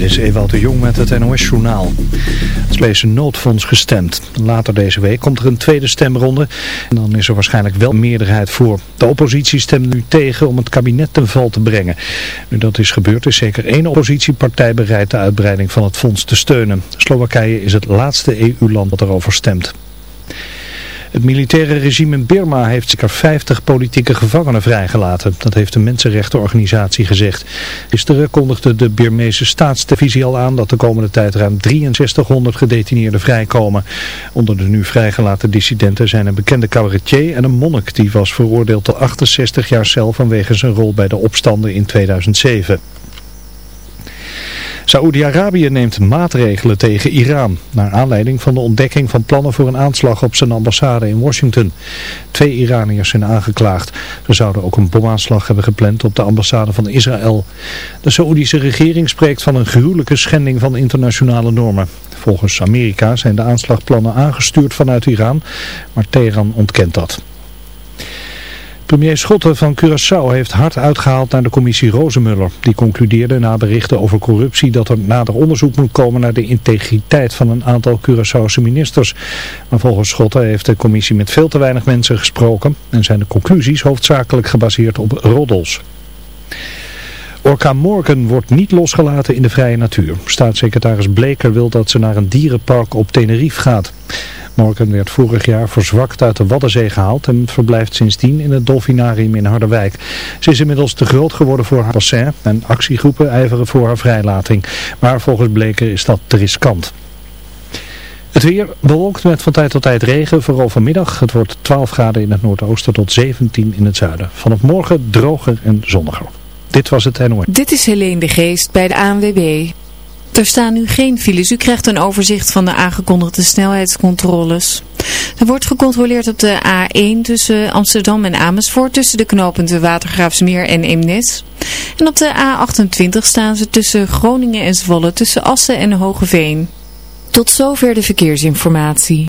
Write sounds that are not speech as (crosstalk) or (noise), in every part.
Dit is Ewout de Jong met het NOS-journaal. Het Sleese noodfonds gestemd. Later deze week komt er een tweede stemronde en dan is er waarschijnlijk wel meerderheid voor. De oppositie stemt nu tegen om het kabinet ten val te brengen. Nu dat is gebeurd is zeker één oppositiepartij bereid de uitbreiding van het fonds te steunen. Slowakije is het laatste EU-land dat erover stemt. Het militaire regime in Birma heeft zeker 50 politieke gevangenen vrijgelaten. Dat heeft de mensenrechtenorganisatie gezegd. Gisteren kondigde de Birmeese staatstelevisie al aan dat de komende tijd ruim 6300 gedetineerden vrijkomen. Onder de nu vrijgelaten dissidenten zijn een bekende cabaretier en een monnik die was veroordeeld tot 68 jaar cel vanwege zijn rol bij de opstanden in 2007. Saoedi-Arabië neemt maatregelen tegen Iran, naar aanleiding van de ontdekking van plannen voor een aanslag op zijn ambassade in Washington. Twee Iraniërs zijn aangeklaagd. Ze zouden ook een bomaanslag hebben gepland op de ambassade van Israël. De Saoedische regering spreekt van een gruwelijke schending van internationale normen. Volgens Amerika zijn de aanslagplannen aangestuurd vanuit Iran, maar Teheran ontkent dat. Premier Schotten van Curaçao heeft hard uitgehaald naar de commissie Rozemuller. Die concludeerde na berichten over corruptie dat er nader onderzoek moet komen naar de integriteit van een aantal Curaçaose ministers. Maar volgens Schotten heeft de commissie met veel te weinig mensen gesproken en zijn de conclusies hoofdzakelijk gebaseerd op roddels. Orca Morgan wordt niet losgelaten in de vrije natuur. Staatssecretaris Bleker wil dat ze naar een dierenpark op Tenerife gaat. Morgan werd vorig jaar verzwakt uit de Waddenzee gehaald en verblijft sindsdien in het Dolfinarium in Harderwijk. Ze is inmiddels te groot geworden voor haar bassin en actiegroepen ijveren voor haar vrijlating. Maar volgens Bleker is dat te riskant. Het weer bewolkt met van tijd tot tijd regen, vooral vanmiddag. Het wordt 12 graden in het noordoosten tot 17 in het zuiden. Vanaf morgen droger en zonniger. Dit was het NOS. Dit is Helene de Geest bij de ANWB. Er staan nu geen files. U krijgt een overzicht van de aangekondigde snelheidscontroles. Er wordt gecontroleerd op de A1 tussen Amsterdam en Amersfoort, tussen de knooppunten Watergraafsmeer en Eemnes. En op de A28 staan ze tussen Groningen en Zwolle, tussen Assen en Hogeveen. Tot zover de verkeersinformatie.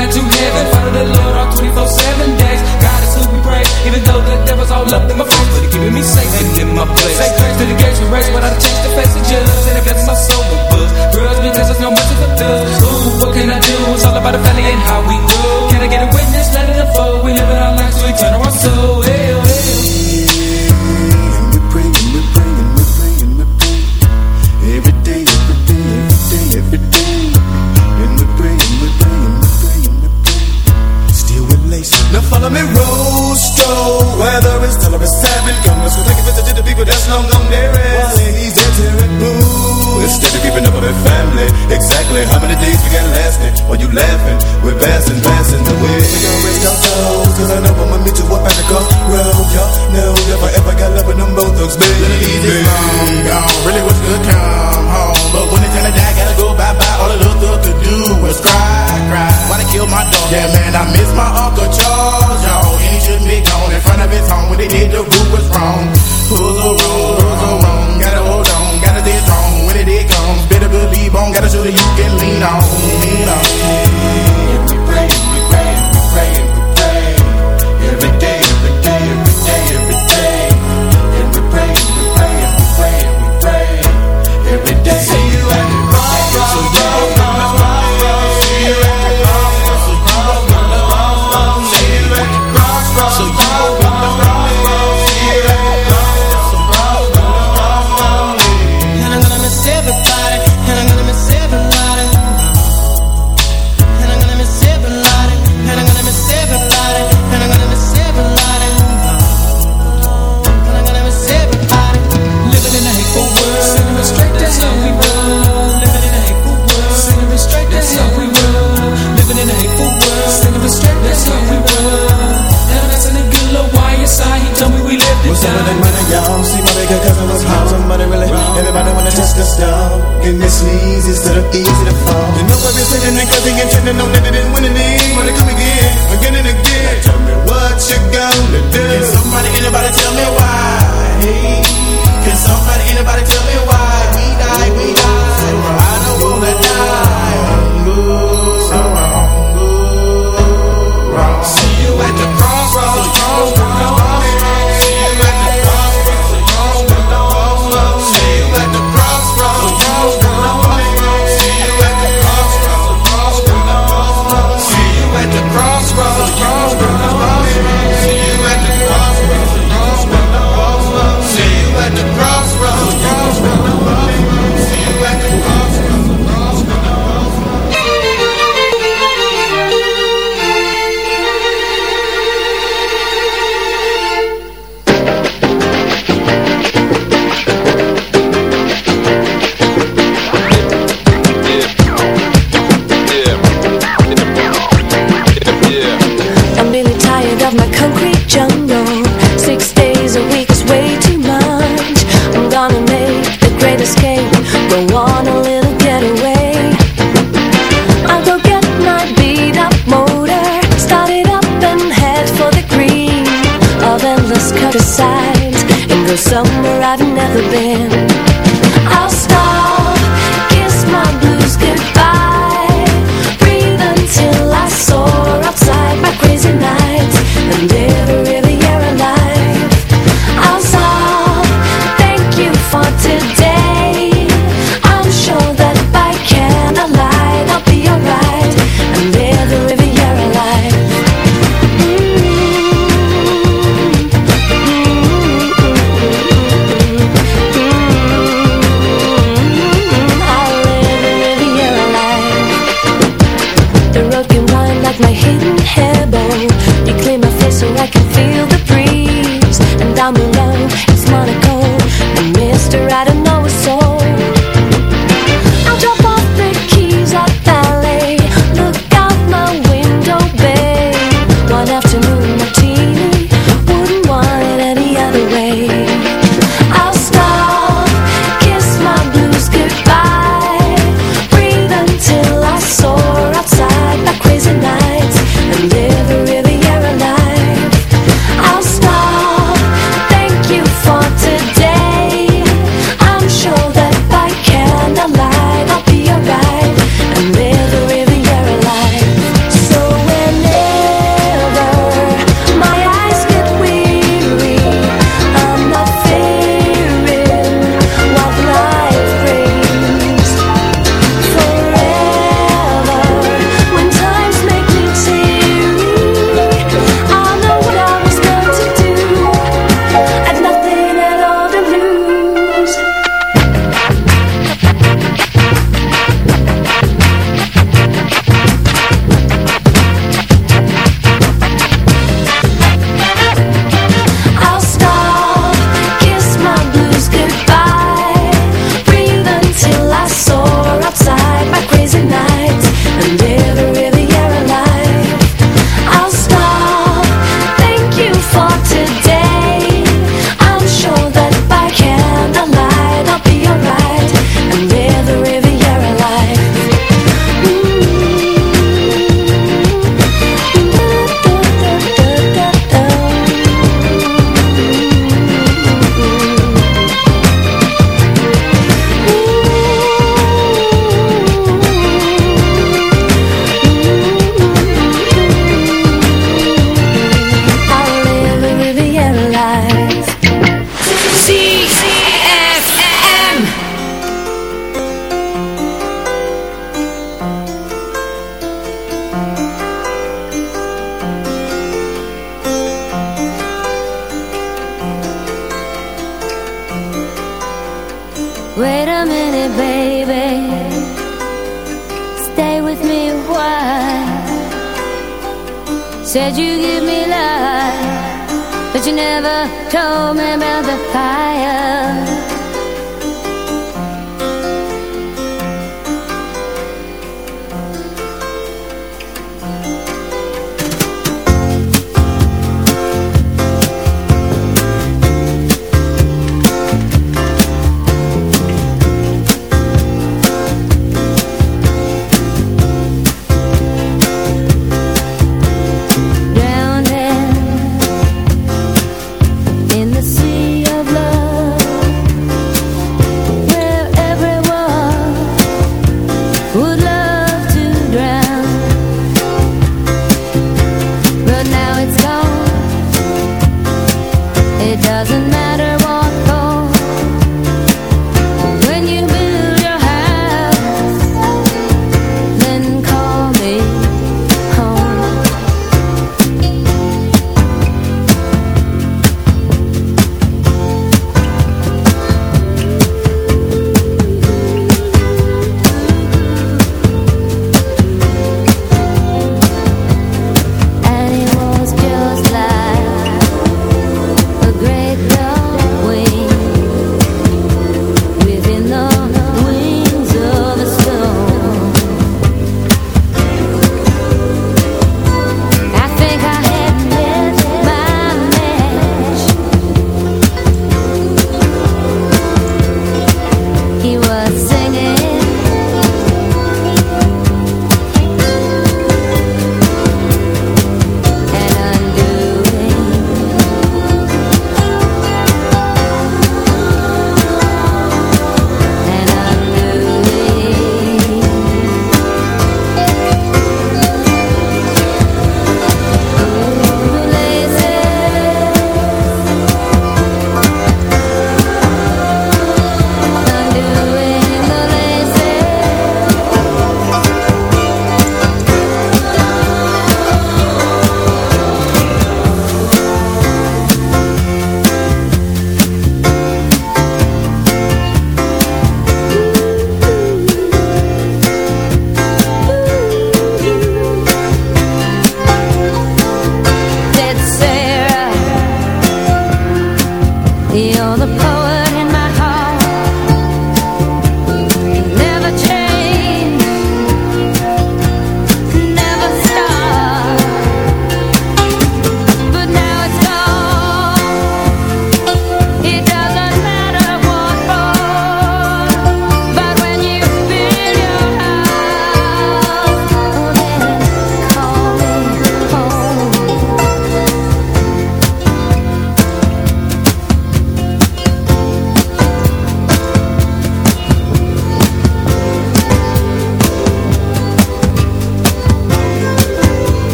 On to heaven. Follow the Lord all 24-7 days. God is who we pray. Even though the devil's all up in my face, but he keeping me safe and in my place. Say grace to the gates we race, but I change the face of judge. And it blesses my soul with books. Grudge because there's no mercy for thugs. Ooh, what can I do? It's all about the family and how we do. Can I get a witness? Let it unfold. We live in our lives, we turn our soul.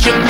Don't you.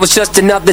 Was just another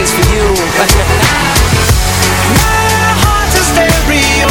for you. (laughs) My heart's a stereo.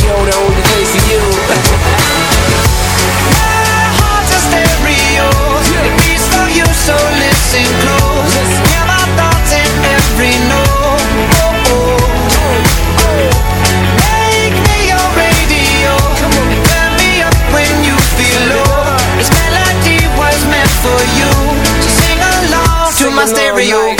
My heart's a stereo. It beats for you, so listen close. My thoughts in every note. Make me your radio. me up when you feel low. This melody was meant for you. So sing along to my stereo.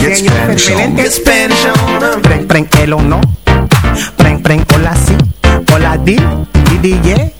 Get Spanish on. get Spanish on. Preng, preng, el o no. Preng, preng, hola si. Hola di, di, di, yeah.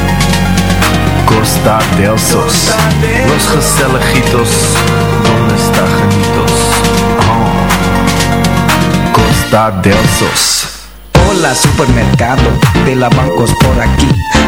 Costa del Sos. Los Gestelejitos, ¿dónde está Janitos? Oh. Costa del Sos. Hola supermercado de la bancos por aquí.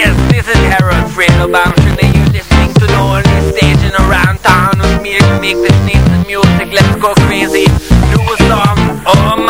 Yes, this is Harold Fredo Bamshin and you're listening to the only station around town with me to make this nice music. Let's go crazy. Do a song. Oh my